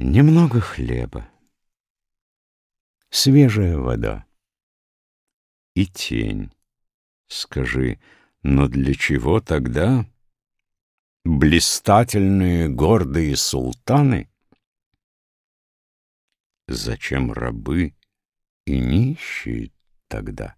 Немного хлеба, свежая вода и тень. Скажи, но для чего тогда блистательные гордые султаны? Зачем рабы и нищие тогда?